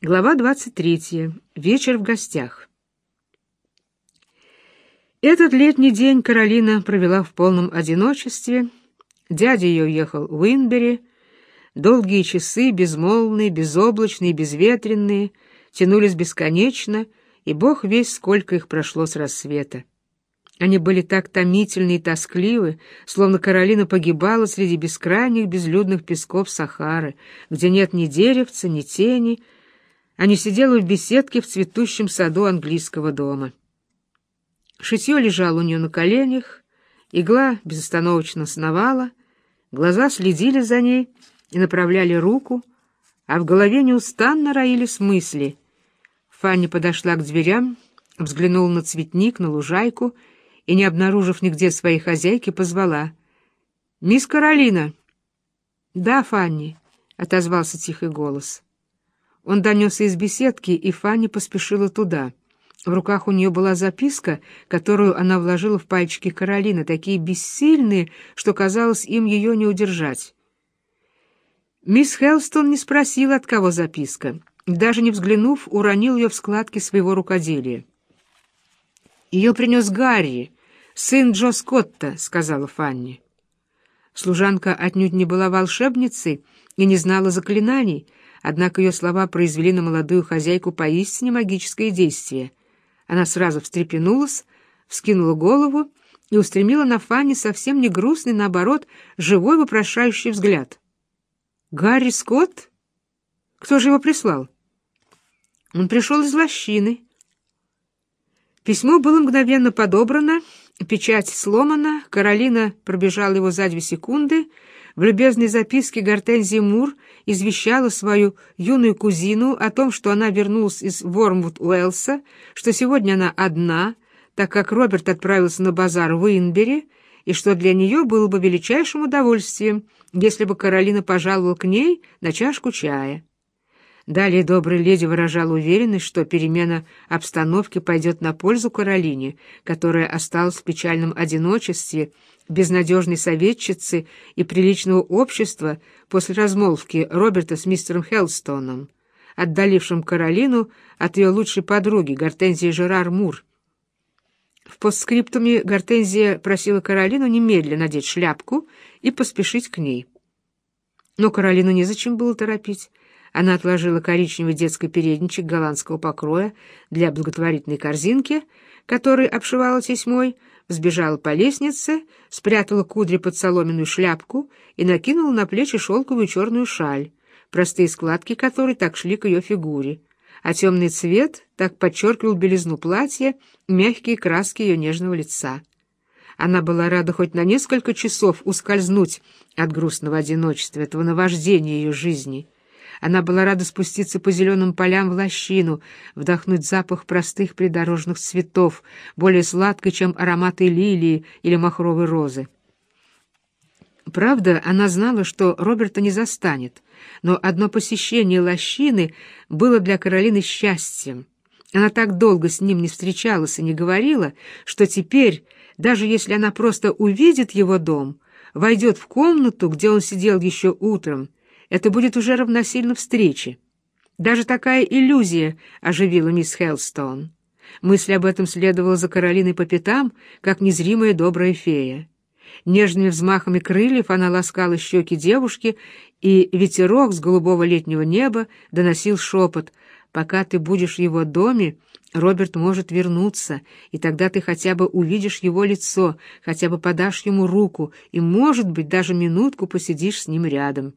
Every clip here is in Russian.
Глава 23. Вечер в гостях. Этот летний день Каролина провела в полном одиночестве. Дядя ее уехал в Уинбери. Долгие часы, безмолвные, безоблачные, безветренные, тянулись бесконечно, и бог весь сколько их прошло с рассвета. Они были так томительны и тоскливы, словно Каролина погибала среди бескрайних безлюдных песков Сахары, где нет ни деревца, ни тени, они сидела в беседке в цветущем саду английского дома. Шитье лежало у нее на коленях, игла безостановочно сновала, глаза следили за ней и направляли руку, а в голове неустанно роились мысли. Фанни подошла к дверям, взглянула на цветник, на лужайку и, не обнаружив нигде своей хозяйки, позвала. «Мисс Каролина!» «Да, Фанни», — отозвался тихий голос. Он донесся из беседки, и Фанни поспешила туда. В руках у нее была записка, которую она вложила в пальчики Каролины, такие бессильные, что казалось им ее не удержать. Мисс Хелстон не спросила, от кого записка. Даже не взглянув, уронил ее в складки своего рукоделия. «Ее принес Гарри, сын Джо Скотта», — сказала Фанни. Служанка отнюдь не была волшебницей и не знала заклинаний, Однако ее слова произвели на молодую хозяйку поистине магическое действие. Она сразу встрепенулась, вскинула голову и устремила на Фанни совсем не грустный, наоборот, живой вопрошающий взгляд. «Гарри Скотт? Кто же его прислал?» «Он пришел из лощины». Письмо было мгновенно подобрано, печать сломана, Каролина пробежала его за две секунды — в любезной записке Гортензия Мур извещала свою юную кузину о том, что она вернулась из Вормвуд-Уэлса, что сегодня она одна, так как Роберт отправился на базар в Инбери, и что для нее было бы величайшим удовольствием, если бы Каролина пожаловала к ней на чашку чая. Далее добрая леди выражала уверенность, что перемена обстановки пойдет на пользу Каролине, которая осталась в печальном одиночестве, безнадежной советчицы и приличного общества после размолвки Роберта с мистером Хелстоном, отдалившим Каролину от ее лучшей подруги Гортензии Жерар Мур. В постскриптуме Гортензия просила Каролину немедленно надеть шляпку и поспешить к ней. Но Каролину незачем было торопить. Она отложила коричневый детский передничек голландского покроя для благотворительной корзинки, которой обшивала тесьмой, взбежала по лестнице, спрятала кудри под соломенную шляпку и накинула на плечи шелковую черную шаль, простые складки которой так шли к ее фигуре, а темный цвет так подчеркивал белизну платья, мягкие краски ее нежного лица. Она была рада хоть на несколько часов ускользнуть от грустного одиночества, этого наваждения ее жизни — она была рада спуститься по зеленым полям в лощину, вдохнуть запах простых придорожных цветов, более сладкий, чем ароматы лилии или махровой розы. Правда, она знала, что Роберта не застанет, но одно посещение лощины было для Каролины счастьем. Она так долго с ним не встречалась и не говорила, что теперь, даже если она просто увидит его дом, войдет в комнату, где он сидел еще утром, это будет уже равносильно встрече. Даже такая иллюзия оживила мисс Хелстон. Мысль об этом следовала за Каролиной по пятам, как незримая добрая фея. Нежными взмахами крыльев она ласкала щеки девушки, и ветерок с голубого летнего неба доносил шепот. «Пока ты будешь в его доме, Роберт может вернуться, и тогда ты хотя бы увидишь его лицо, хотя бы подашь ему руку, и, может быть, даже минутку посидишь с ним рядом».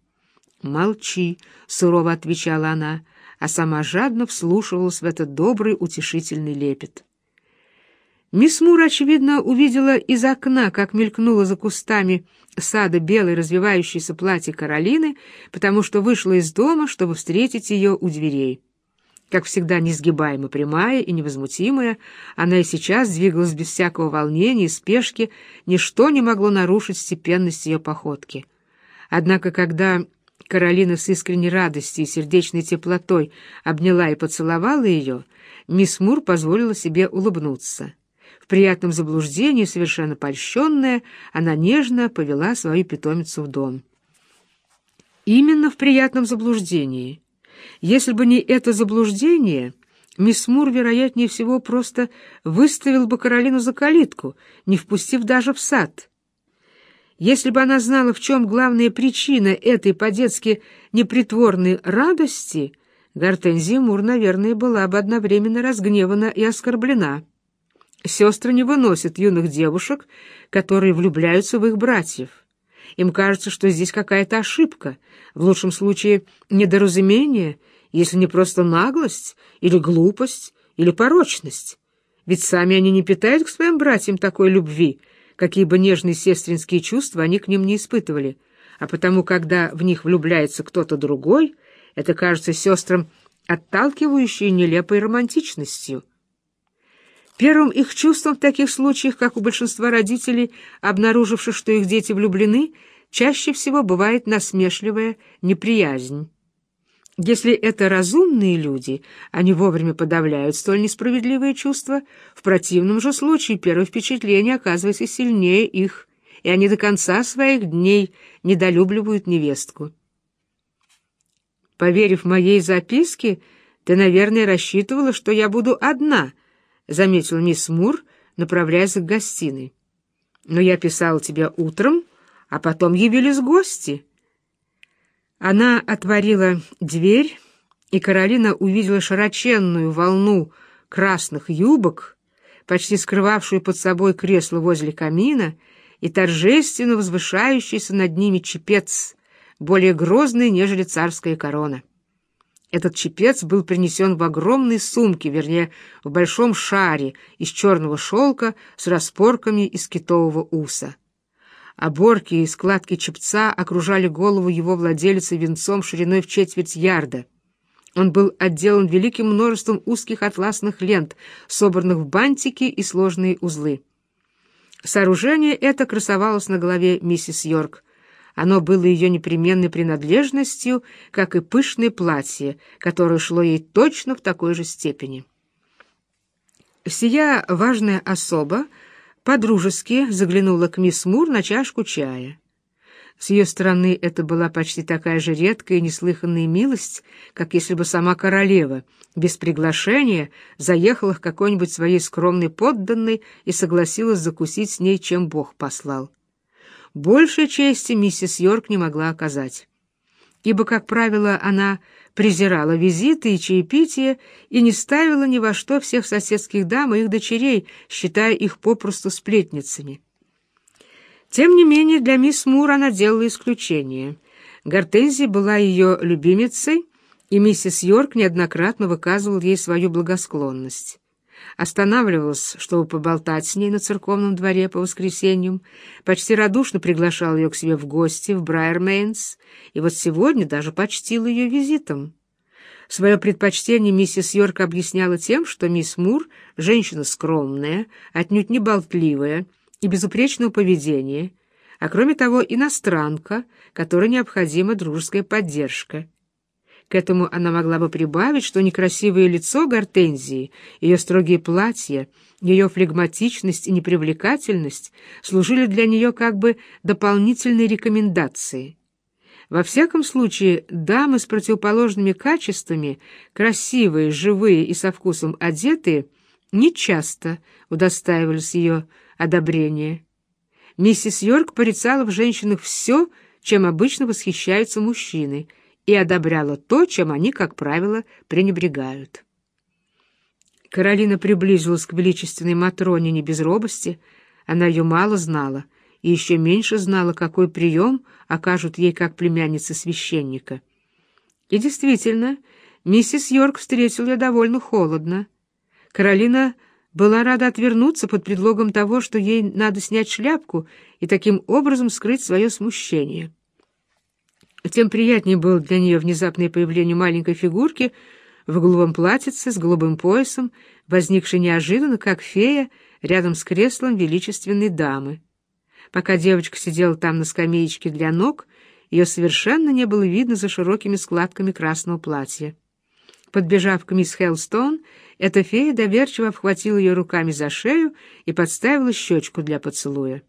«Молчи», — сурово отвечала она, а сама жадно вслушивалась в этот добрый утешительный лепет. Мисс Мур, очевидно, увидела из окна, как мелькнуло за кустами сада белое развивающееся платье Каролины, потому что вышла из дома, чтобы встретить ее у дверей. Как всегда, несгибаемо прямая и невозмутимая, она и сейчас двигалась без всякого волнения и спешки, ничто не могло нарушить степенность ее походки. Однако, когда Каролина с искренней радостью и сердечной теплотой обняла и поцеловала ее, мисс Мур позволила себе улыбнуться. В приятном заблуждении, совершенно польщенная, она нежно повела свою питомицу в дом. Именно в приятном заблуждении. Если бы не это заблуждение, мисс Мур, вероятнее всего, просто выставил бы Каролину за калитку, не впустив даже в сад. Если бы она знала, в чем главная причина этой по-детски непритворной радости, Гортензия Мур, наверное, была бы одновременно разгневана и оскорблена. Сестры не выносят юных девушек, которые влюбляются в их братьев. Им кажется, что здесь какая-то ошибка, в лучшем случае недоразумение, если не просто наглость или глупость или порочность. Ведь сами они не питают к своим братьям такой любви, какие бы нежные сестринские чувства они к ним не испытывали, а потому, когда в них влюбляется кто-то другой, это кажется сестрам отталкивающей нелепой романтичностью. Первым их чувством в таких случаях, как у большинства родителей, обнаруживших, что их дети влюблены, чаще всего бывает насмешливая неприязнь. Если это разумные люди, они вовремя подавляют столь несправедливые чувства, в противном же случае первое впечатление оказывается сильнее их, и они до конца своих дней недолюбливают невестку. Поверив моей записке, ты, наверное, рассчитывала, что я буду одна —— заметила мисс Мур, направляясь к гостиной. «Но я писала тебе утром, а потом явились гости». Она отворила дверь, и Каролина увидела широченную волну красных юбок, почти скрывавшую под собой кресло возле камина, и торжественно возвышающийся над ними чепец, более грозный, нежели царская корона. Этот чепец был принесен в огромной сумке, вернее, в большом шаре из черного шелка с распорками из китового уса. Оборки и складки чепца окружали голову его владельца венцом шириной в четверть ярда. Он был отделан великим множеством узких атласных лент, собранных в бантики и сложные узлы. Сооружение это красовалось на голове миссис Йорк — оно было ее непременной принадлежностью, как и пышное платье, которое шло ей точно в такой же степени. Сия важная особа подружески заглянула к мисс Мур на чашку чая. С ее стороны это была почти такая же редкая и неслыханная милость, как если бы сама королева, без приглашения, заехала к какой-нибудь своей скромной подданной и согласилась закусить с ней, чем Бог послал большей чести миссис Йорк не могла оказать, ибо, как правило, она презирала визиты и чаепития и не ставила ни во что всех соседских дам и их дочерей, считая их попросту сплетницами. Тем не менее, для мисс Мур она делала исключение. Гортензия была ее любимицей, и миссис Йорк неоднократно выказывал ей свою благосклонность останавливался, чтобы поболтать с ней на церковном дворе по воскресеньям, почти радушно приглашал ее к себе в гости в Брайермейнс, и вот сегодня даже почтил ее визитом. Свое предпочтение миссис Йорк объясняла тем, что мисс Мур — женщина скромная, отнюдь не болтливая и безупречного поведения, а кроме того иностранка, которой необходима дружеская поддержка. К этому она могла бы прибавить, что некрасивое лицо Гортензии, ее строгие платья, ее флегматичность и непривлекательность служили для нее как бы дополнительной рекомендацией. Во всяком случае, дамы с противоположными качествами, красивые, живые и со вкусом одетые, нечасто удостаивались ее одобрения. Миссис Йорк порицала в женщинах все, чем обычно восхищаются мужчины — и одобряла то, чем они, как правило, пренебрегают. Каролина приблизилась к величественной Матроне не без робости, она ее мало знала и еще меньше знала, какой прием окажут ей как племяннице священника. И действительно, миссис Йорк встретила ее довольно холодно. Каролина была рада отвернуться под предлогом того, что ей надо снять шляпку и таким образом скрыть свое смущение. Тем приятнее было для нее внезапное появление маленькой фигурки в голубом платьице с голубым поясом, возникшей неожиданно, как фея, рядом с креслом величественной дамы. Пока девочка сидела там на скамеечке для ног, ее совершенно не было видно за широкими складками красного платья. Подбежав к мисс Хелстон, эта фея доверчиво обхватила ее руками за шею и подставила щечку для поцелуя.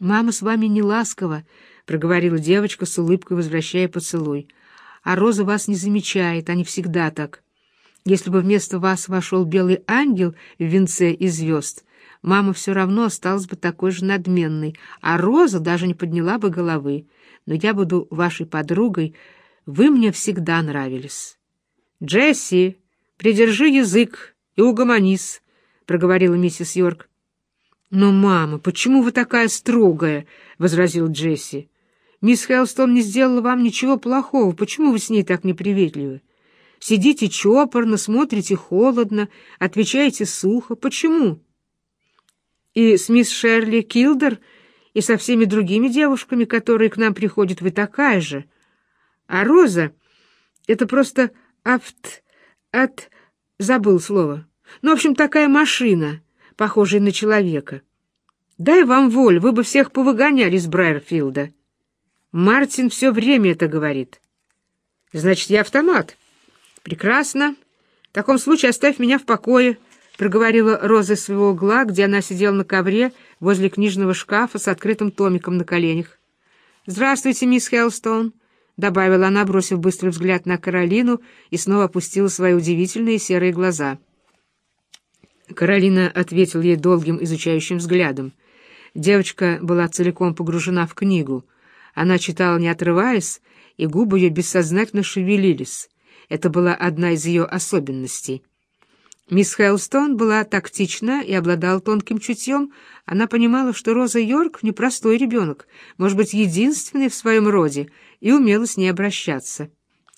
«Мама с вами не ласкова», — проговорила девочка с улыбкой, возвращая поцелуй. а Роза вас не замечает, они всегда так. Если бы вместо вас вошел белый ангел в венце из звезд, мама все равно осталась бы такой же надменной, а Роза даже не подняла бы головы. Но я буду вашей подругой, вы мне всегда нравились. «Джесси, придержи язык и угомонись», — проговорила миссис Йорк. «Но, мама, почему вы такая строгая?» — возразил Джесси. «Мисс Хелстон не сделала вам ничего плохого. Почему вы с ней так неприветливы? Сидите чопорно, смотрите холодно, отвечаете сухо. Почему?» И с мисс Шерли Килдер, и со всеми другими девушками, которые к нам приходят, вы такая же. А Роза — это просто авт... от... забыл слово. Ну, в общем, такая машина, похожая на человека. Дай вам воль, вы бы всех повыгоняли из Брайерфилда. Мартин все время это говорит. Значит, я автомат. Прекрасно. В таком случае оставь меня в покое, —— проговорила Роза из своего угла, где она сидела на ковре возле книжного шкафа с открытым томиком на коленях. «Здравствуйте, мисс Хеллстоун», — добавила она, бросив быстрый взгляд на Каролину и снова опустила свои удивительные серые глаза. Каролина ответила ей долгим изучающим взглядом. Девочка была целиком погружена в книгу. Она читала, не отрываясь, и губы ее бессознательно шевелились. Это была одна из ее особенностей — Мисс Хелстон была тактична и обладала тонким чутьем. Она понимала, что Роза Йорк — непростой ребенок, может быть, единственный в своем роде, и умела с ней обращаться.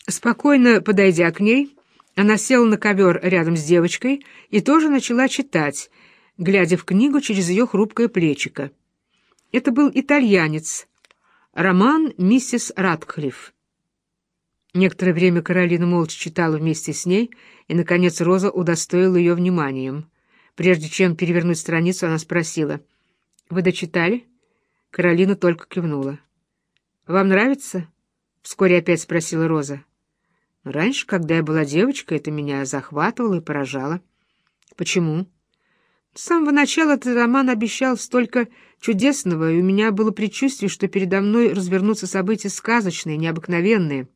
Спокойно подойдя к ней, она села на ковер рядом с девочкой и тоже начала читать, глядя в книгу через ее хрупкое плечико. Это был итальянец, роман «Миссис Ратклифф». Некоторое время Каролина молча читала вместе с ней, и, наконец, Роза удостоила ее вниманием. Прежде чем перевернуть страницу, она спросила. «Вы дочитали?» Каролина только кивнула. «Вам нравится?» — вскоре опять спросила Роза. «Раньше, когда я была девочкой, это меня захватывало и поражало». «Почему?» С самого начала этот роман обещал столько чудесного, и у меня было предчувствие, что передо мной развернутся события сказочные, необыкновенные.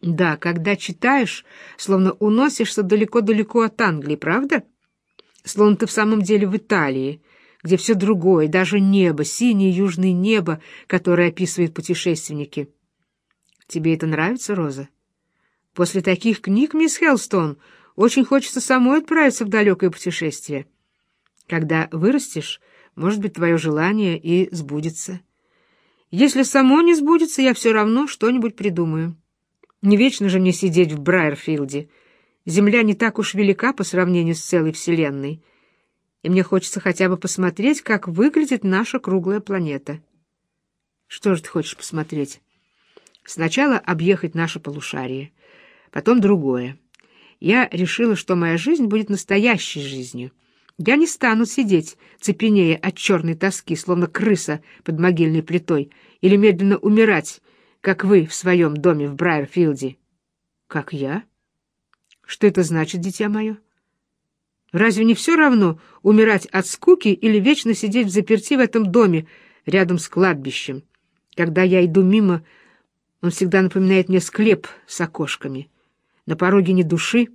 Да, когда читаешь, словно уносишься далеко-далеко от Англии, правда? Словно ты в самом деле в Италии, где все другое, даже небо, синее южное небо, которое описывают путешественники. Тебе это нравится, Роза? После таких книг, мисс Хелстон, очень хочется самой отправиться в далекое путешествие. Когда вырастешь, может быть, твое желание и сбудется. Если само не сбудется, я все равно что-нибудь придумаю. Не вечно же мне сидеть в Брайерфилде. Земля не так уж велика по сравнению с целой Вселенной, и мне хочется хотя бы посмотреть, как выглядит наша круглая планета. Что же ты хочешь посмотреть? Сначала объехать наше полушарие, потом другое. Я решила, что моя жизнь будет настоящей жизнью. Я не стану сидеть, цепенея от черной тоски, словно крыса под могильной плитой, или медленно умирать, как вы в своем доме в Брайерфилде. Как я? Что это значит, дитя мое? Разве не все равно умирать от скуки или вечно сидеть в заперти в этом доме рядом с кладбищем? Когда я иду мимо, он всегда напоминает мне склеп с окошками. На пороге ни души,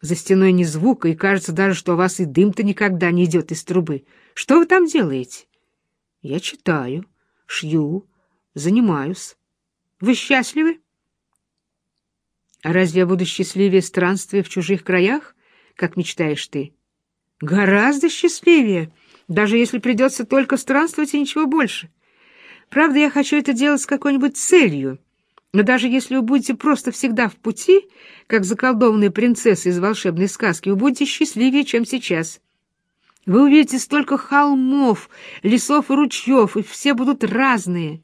за стеной ни звука, и кажется даже, что у вас и дым-то никогда не идет из трубы. Что вы там делаете? Я читаю, шью, занимаюсь. Вы счастливы? А разве я буду счастливее странствия в чужих краях, как мечтаешь ты? Гораздо счастливее, даже если придется только странствовать и ничего больше. Правда, я хочу это делать с какой-нибудь целью. Но даже если вы будете просто всегда в пути, как заколдованная принцесса из волшебной сказки, вы будете счастливее, чем сейчас. Вы увидите столько холмов, лесов и ручьев, и все будут разные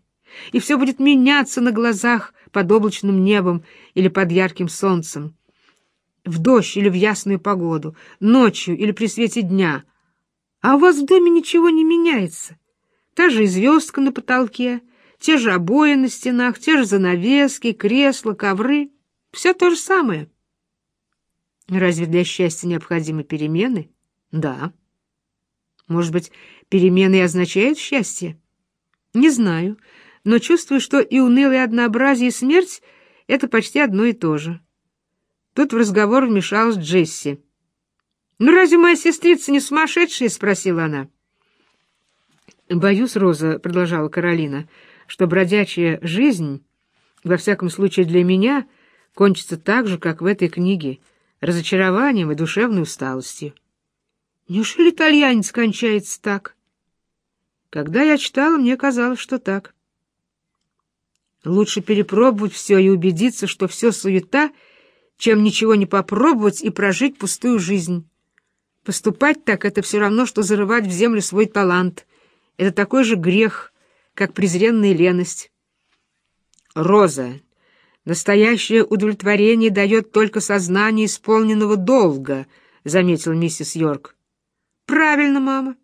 и все будет меняться на глазах под облачным небом или под ярким солнцем, в дождь или в ясную погоду, ночью или при свете дня. А у вас в доме ничего не меняется. Та же и звездка на потолке, те же обои на стенах, те же занавески, кресла, ковры. Все то же самое. Разве для счастья необходимы перемены? Да. Может быть, перемены и означают счастье? Не знаю но чувствую, что и унылое однообразие, и смерть это почти одно и то же. Тут в разговор вмешалась Джесси. «Ну разве моя сестрица не сумасшедшая?» — спросила она. «Боюсь, Роза», — продолжала Каролина, — «что бродячая жизнь, во всяком случае для меня, кончится так же, как в этой книге, разочарованием и душевной усталостью». «Неужели итальянец кончается так?» «Когда я читала, мне казалось, что так». Лучше перепробовать все и убедиться, что все суета, чем ничего не попробовать и прожить пустую жизнь. Поступать так — это все равно, что зарывать в землю свой талант. Это такой же грех, как презренная леность. Роза. Настоящее удовлетворение дает только сознание исполненного долга, — заметила миссис Йорк. Правильно, мама.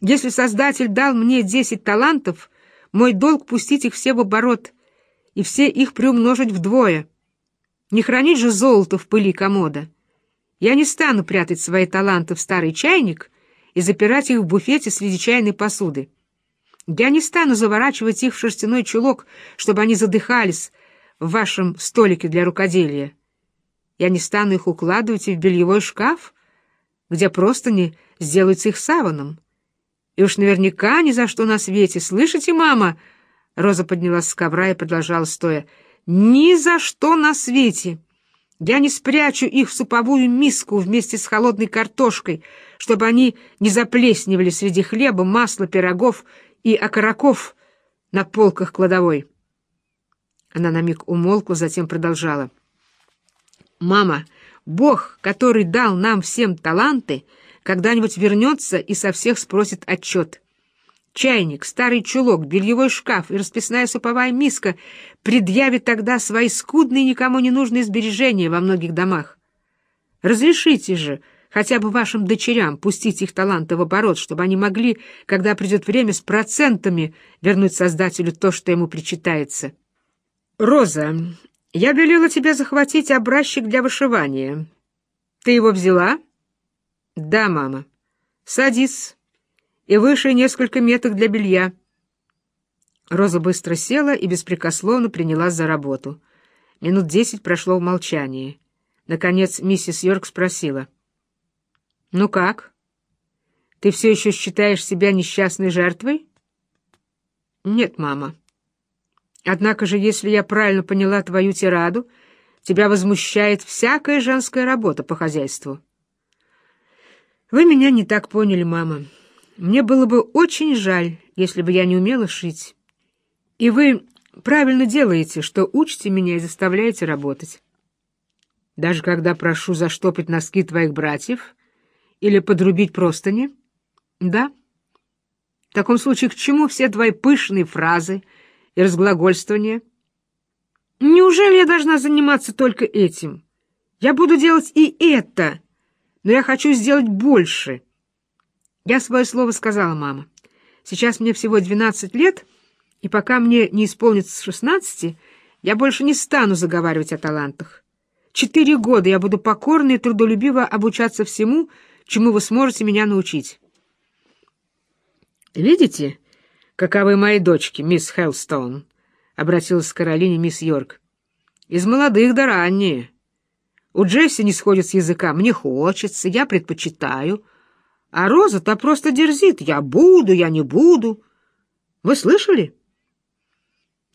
Если Создатель дал мне десять талантов, мой долг пустить их все в оборот — и все их приумножить вдвое. Не хранить же золото в пыли комода. Я не стану прятать свои таланты в старый чайник и запирать их в буфете среди чайной посуды. Я не стану заворачивать их в шерстяной чулок, чтобы они задыхались в вашем столике для рукоделия. Я не стану их укладывать в бельевой шкаф, где просто не сделаются их саваном. И уж наверняка ни за что на свете, слышите, мама, — Роза поднялась с ковра и продолжала стоя. «Ни за что на свете! Я не спрячу их в суповую миску вместе с холодной картошкой, чтобы они не заплесневали среди хлеба, масла, пирогов и окороков на полках кладовой». Она на миг умолкла, затем продолжала. «Мама, Бог, который дал нам всем таланты, когда-нибудь вернется и со всех спросит отчет» чайник, старый чулок, бельевой шкаф и расписная суповая миска предъявит тогда свои скудные никому не нужные сбережения во многих домах. Разрешите же хотя бы вашим дочерям пустить их таланты в оборот, чтобы они могли, когда придет время, с процентами вернуть Создателю то, что ему причитается. «Роза, я велела тебе захватить образчик для вышивания. Ты его взяла?» «Да, мама. Садись» и выше несколько меток для белья. Роза быстро села и беспрекословно принялась за работу. Минут десять прошло в молчании. Наконец миссис Йорк спросила. «Ну как? Ты все еще считаешь себя несчастной жертвой?» «Нет, мама. Однако же, если я правильно поняла твою тираду, тебя возмущает всякая женская работа по хозяйству». «Вы меня не так поняли, мама». Мне было бы очень жаль, если бы я не умела шить. И вы правильно делаете, что учите меня и заставляете работать. Даже когда прошу заштопать носки твоих братьев или подрубить простыни? Да. В таком случае к чему все твои пышные фразы и разглагольствования? Неужели я должна заниматься только этим? Я буду делать и это, но я хочу сделать больше — я свое слово сказала, мама. Сейчас мне всего двенадцать лет, и пока мне не исполнится шестнадцати, я больше не стану заговаривать о талантах. Четыре года я буду покорно и трудолюбиво обучаться всему, чему вы сможете меня научить. «Видите, каковы мои дочки, мисс Хеллстоун?» — обратилась к Каролине мисс Йорк. «Из молодых до ранние. У Джесси не сходит с языка. Мне хочется, я предпочитаю». А Роза-то просто дерзит. Я буду, я не буду. Вы слышали?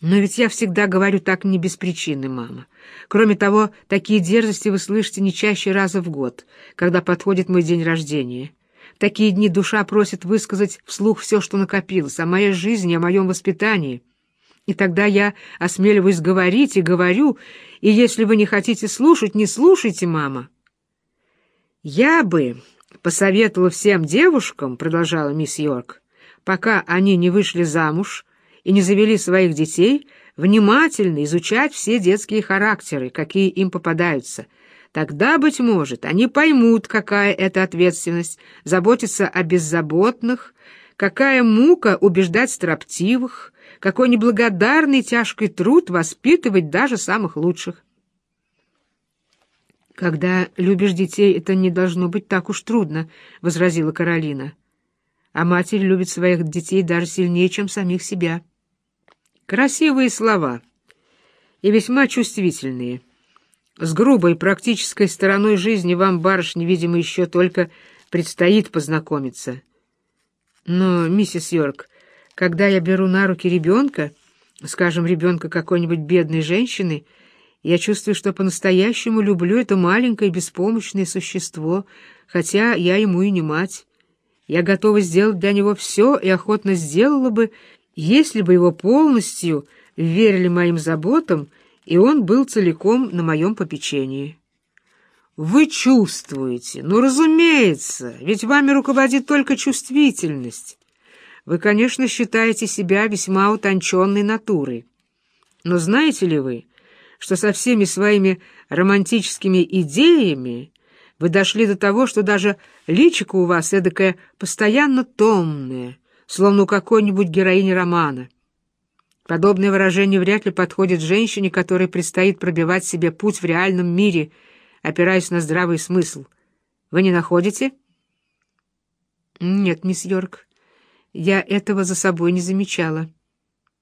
Но ведь я всегда говорю так не без причины, мама. Кроме того, такие дерзости вы слышите не чаще раза в год, когда подходит мой день рождения. В такие дни душа просит высказать вслух все, что накопилось, о моей жизни, о моем воспитании. И тогда я осмеливаюсь говорить и говорю, и если вы не хотите слушать, не слушайте, мама. Я бы посоветовала всем девушкам, — продолжала мисс Йорк, — пока они не вышли замуж и не завели своих детей, внимательно изучать все детские характеры, какие им попадаются. Тогда, быть может, они поймут, какая это ответственность, заботиться о беззаботных, какая мука убеждать строптивых, какой неблагодарный тяжкий труд воспитывать даже самых лучших. «Когда любишь детей, это не должно быть так уж трудно», — возразила Каролина. «А матерь любит своих детей даже сильнее, чем самих себя». «Красивые слова. и весьма чувствительные. С грубой практической стороной жизни вам, барышня, видимо, еще только предстоит познакомиться. Но, миссис Йорк, когда я беру на руки ребенка, скажем, ребенка какой-нибудь бедной женщины, я чувствую, что по-настоящему люблю это маленькое беспомощное существо, хотя я ему и не мать. Я готова сделать для него все и охотно сделала бы, если бы его полностью верили моим заботам, и он был целиком на моем попечении. Вы чувствуете, ну, разумеется, ведь вами руководит только чувствительность. Вы, конечно, считаете себя весьма утонченной натурой. Но знаете ли вы, что со всеми своими романтическими идеями вы дошли до того, что даже личико у вас эдакое постоянно томное, словно у какой-нибудь героини романа. Подобное выражение вряд ли подходит женщине, которой предстоит пробивать себе путь в реальном мире, опираясь на здравый смысл. Вы не находите? Нет, мисс Йорк, я этого за собой не замечала.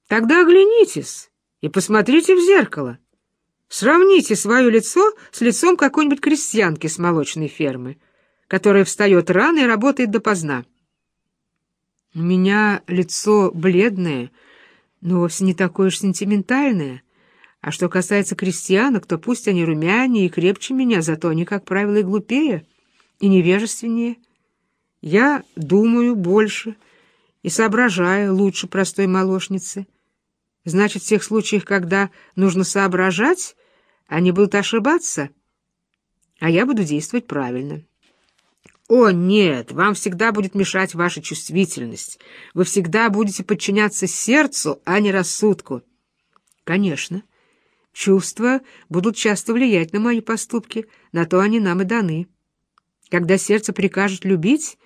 Тогда оглянитесь и посмотрите в зеркало. Сравните свое лицо с лицом какой-нибудь крестьянки с молочной фермы, которая встает рано и работает допоздна. У меня лицо бледное, но вовсе не такое уж сентиментальное. А что касается крестьянок, то пусть они румянее и крепче меня, зато они, как правило, и глупее, и невежественнее. Я думаю больше и соображаю лучше простой молочницы. Значит, в тех случаях, когда нужно соображать, они будут ошибаться, а я буду действовать правильно. О, нет, вам всегда будет мешать ваша чувствительность. Вы всегда будете подчиняться сердцу, а не рассудку. Конечно, чувства будут часто влиять на мои поступки, на то они нам и даны. Когда сердце прикажет любить,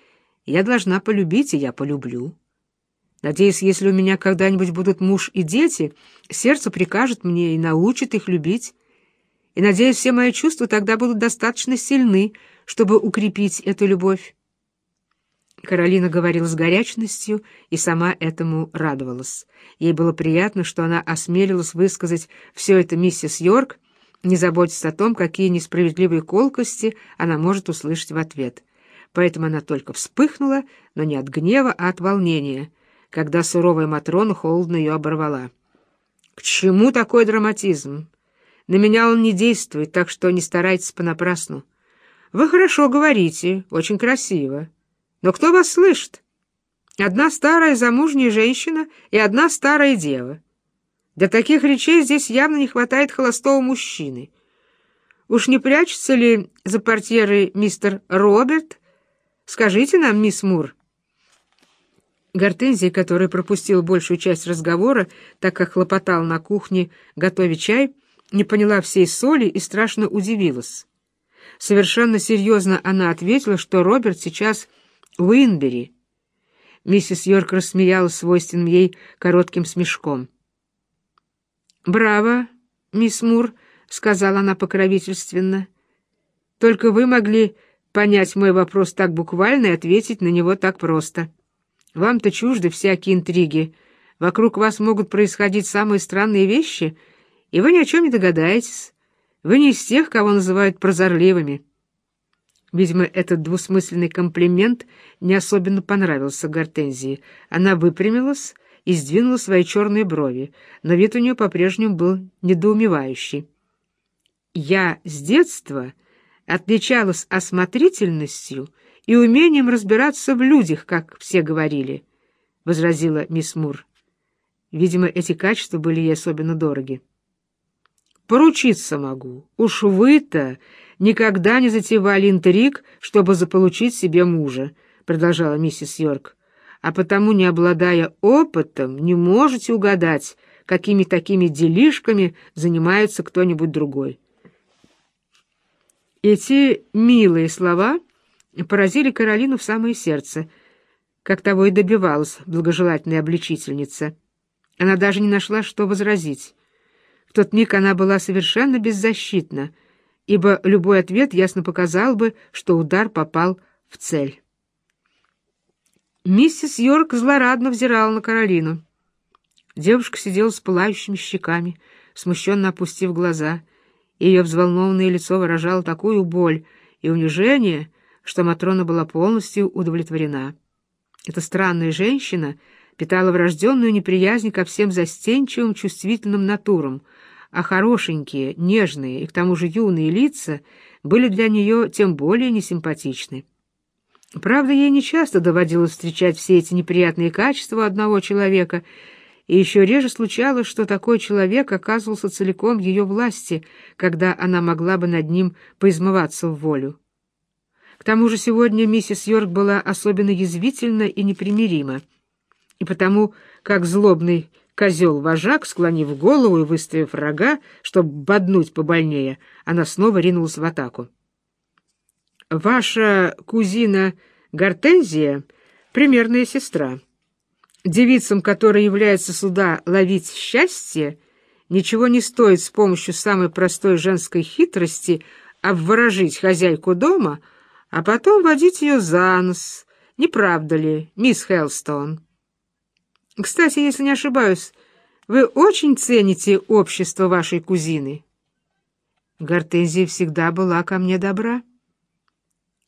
я должна полюбить, и я полюблю. Надеюсь, если у меня когда-нибудь будут муж и дети, сердце прикажет мне и научит их любить и, надеюсь, все мои чувства тогда будут достаточно сильны, чтобы укрепить эту любовь. Каролина говорила с горячностью и сама этому радовалась. Ей было приятно, что она осмелилась высказать все это миссис Йорк, не заботясь о том, какие несправедливые колкости она может услышать в ответ. Поэтому она только вспыхнула, но не от гнева, а от волнения, когда суровая Матрона холодно ее оборвала. «К чему такой драматизм? На меня он не действует, так что не старайтесь понапрасну. Вы хорошо говорите, очень красиво. Но кто вас слышит? Одна старая замужняя женщина и одна старая дева. Для таких речей здесь явно не хватает холостого мужчины. Уж не прячется ли за портьерой мистер Роберт? Скажите нам, мисс Мур. Гортензия, который пропустил большую часть разговора, так как хлопотал на кухне, готовя чай, не поняла всей соли и страшно удивилась. Совершенно серьезно она ответила, что Роберт сейчас в Уинбери. Миссис Йорк рассмеялась свойственным ей коротким смешком. «Браво, мисс Мур», — сказала она покровительственно. «Только вы могли понять мой вопрос так буквально и ответить на него так просто. Вам-то чужды всякие интриги. Вокруг вас могут происходить самые странные вещи — и вы ни о чем не догадаетесь. Вы не из тех, кого называют прозорливыми. Видимо, этот двусмысленный комплимент не особенно понравился Гортензии. Она выпрямилась и сдвинула свои черные брови, но вид у нее по-прежнему был недоумевающий. «Я с детства отличалась осмотрительностью и умением разбираться в людях, как все говорили», — возразила мисс Мур. Видимо, эти качества были ей особенно дороги. Поручиться могу. Уж вы-то никогда не затевали интриг, чтобы заполучить себе мужа, — продолжала миссис Йорк. А потому, не обладая опытом, не можете угадать, какими такими делишками занимается кто-нибудь другой. Эти милые слова поразили Каролину в самое сердце, как того и добивалась благожелательная обличительница. Она даже не нашла, что возразить тот миг она была совершенно беззащитна, ибо любой ответ ясно показал бы, что удар попал в цель. Миссис Йорк злорадно взирала на Каролину. Девушка сидела с пылающими щеками, смущенно опустив глаза. Ее взволнованное лицо выражало такую боль и унижение, что Матрона была полностью удовлетворена. Эта странная женщина питала врожденную неприязнь ко всем застенчивым, чувствительным натурам, а хорошенькие, нежные и к тому же юные лица были для нее тем более несимпатичны. Правда, ей нечасто доводилось встречать все эти неприятные качества одного человека, и еще реже случалось, что такой человек оказывался целиком в ее власти, когда она могла бы над ним поизмываться в волю. К тому же сегодня миссис Йорк была особенно язвительна и непримирима, и потому, как злобный козел-вожак, склонив голову и выставив рога, чтобы боднуть побольнее, она снова ринулась в атаку. Ваша кузина Гортензия — примерная сестра. Девицам, которые являются сюда ловить счастье, ничего не стоит с помощью самой простой женской хитрости обворожить хозяйку дома, а потом водить ее за нос. Не правда ли, мисс Хелстон? Кстати, если не ошибаюсь, вы очень цените общество вашей кузины. Гортензия всегда была ко мне добра.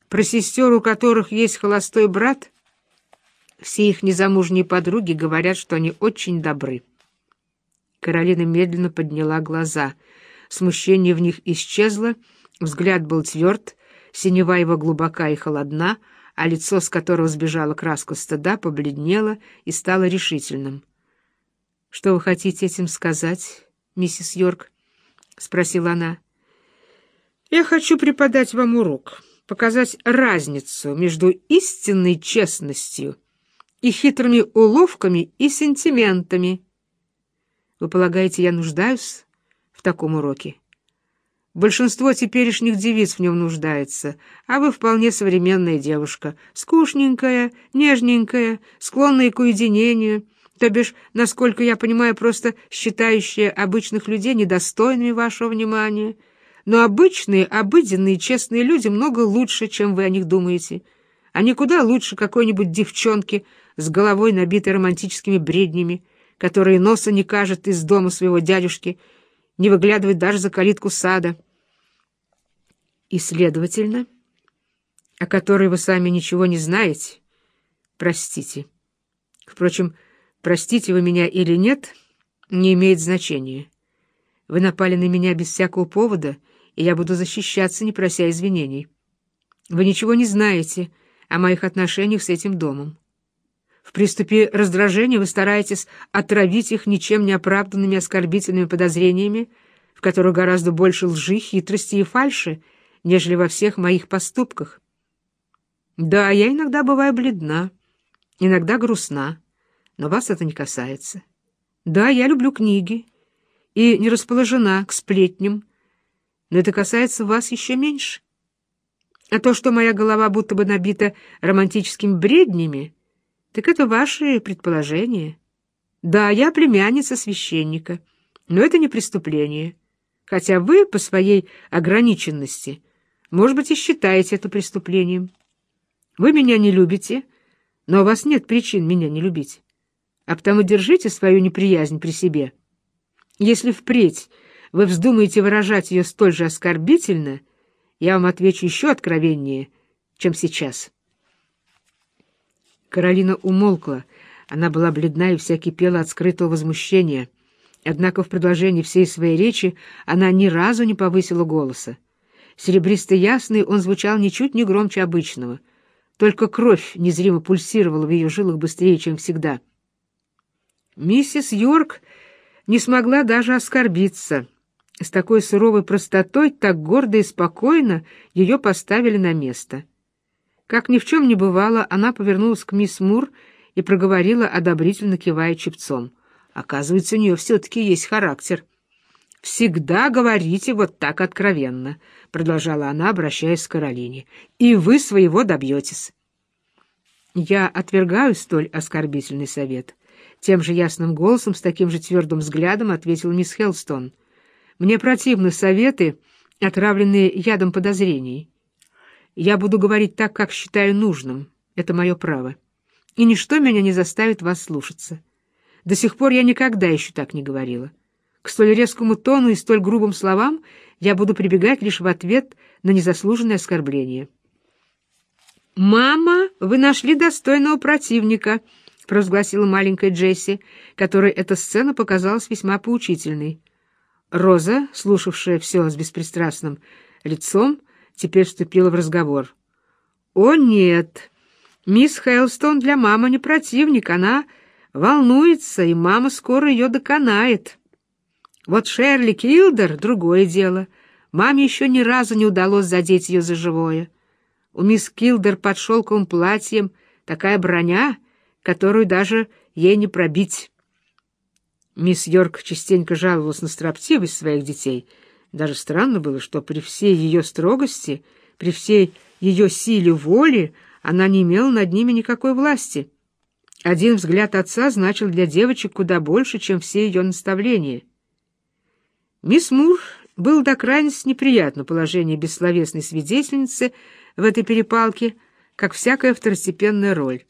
Про сестер, у которых есть холостой брат, все их незамужние подруги говорят, что они очень добры. Каролина медленно подняла глаза. Смущение в них исчезло, взгляд был тверд, синева его глубока и холодна, а лицо, с которого сбежала краска стыда, побледнело и стало решительным. — Что вы хотите этим сказать, миссис Йорк? — спросила она. — Я хочу преподать вам урок показать разницу между истинной честностью и хитрыми уловками и сентиментами. Вы полагаете, я нуждаюсь в таком уроке? Большинство теперешних девиц в нем нуждается, а вы вполне современная девушка, скучненькая, нежненькая, склонная к уединению, то бишь, насколько я понимаю, просто считающая обычных людей недостойными вашего внимания — но обычные, обыденные, честные люди много лучше, чем вы о них думаете. Они куда лучше какой-нибудь девчонки с головой, набитой романтическими бреднями, которые носа не кажет из дома своего дядюшки, не выглядывает даже за калитку сада. И, следовательно, о которой вы сами ничего не знаете, простите. Впрочем, простите вы меня или нет, не имеет значения. Вы напали на меня без всякого повода — и я буду защищаться, не прося извинений. Вы ничего не знаете о моих отношениях с этим домом. В приступе раздражения вы стараетесь отравить их ничем не оправданными оскорбительными подозрениями, в которых гораздо больше лжи, хитрости и фальши, нежели во всех моих поступках. Да, я иногда бываю бледна, иногда грустна, но вас это не касается. Да, я люблю книги и не расположена к сплетням, но это касается вас еще меньше. А то, что моя голова будто бы набита романтическими бреднями, так это ваши предположения. Да, я племянница священника, но это не преступление, хотя вы по своей ограниченности, может быть, и считаете это преступлением. Вы меня не любите, но у вас нет причин меня не любить, а потому держите свою неприязнь при себе. Если впредь вы вздумаете выражать ее столь же оскорбительно, я вам отвечу еще откровеннее, чем сейчас. Каролина умолкла. Она была бледна и вся кипела от скрытого возмущения. Однако в продолжении всей своей речи она ни разу не повысила голоса. Серебристо-ясный он звучал ничуть не громче обычного. Только кровь незримо пульсировала в ее жилах быстрее, чем всегда. Миссис Йорк не смогла даже оскорбиться — с такой суровой простотой, так гордо и спокойно ее поставили на место. Как ни в чем не бывало, она повернулась к мисс Мур и проговорила, одобрительно кивая чепцом. Оказывается, у нее все-таки есть характер. «Всегда говорите вот так откровенно», — продолжала она, обращаясь к Каролине, — «и вы своего добьетесь». Я отвергаю столь оскорбительный совет. Тем же ясным голосом, с таким же твердым взглядом ответил мисс Хелстон — мне противны советы, отравленные ядом подозрений. Я буду говорить так, как считаю нужным. Это мое право. И ничто меня не заставит вас слушаться. До сих пор я никогда еще так не говорила. К столь резкому тону и столь грубым словам я буду прибегать лишь в ответ на незаслуженное оскорбление. «Мама, вы нашли достойного противника», — провозгласила маленькая Джесси, которой эта сцена показалась весьма поучительной. Роза, слушавшая все с беспристрастным лицом, теперь вступила в разговор. «О, нет! Мисс Хейлстон для мамы не противник, она волнуется, и мама скоро ее доконает. Вот Шерли Килдер — другое дело. Маме еще ни разу не удалось задеть ее за живое. У мисс Килдер под шелковым платьем такая броня, которую даже ей не пробить». Мисс Йорк частенько жаловалась на строптивость своих детей. Даже странно было, что при всей ее строгости, при всей ее силе воли, она не имела над ними никакой власти. Один взгляд отца значил для девочек куда больше, чем все ее наставления. Мисс Мур был до крайности неприятно положение бессловесной свидетельницы в этой перепалке, как всякая второстепенная роль.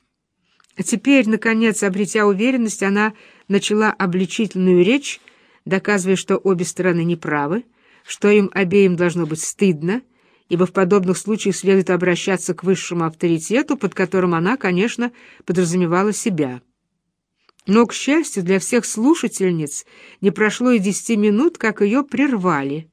Теперь, наконец, обретя уверенность, она начала обличительную речь, доказывая, что обе стороны неправы, что им обеим должно быть стыдно, ибо в подобных случаях следует обращаться к высшему авторитету, под которым она, конечно, подразумевала себя. Но, к счастью для всех слушательниц, не прошло и десяти минут, как ее прервали.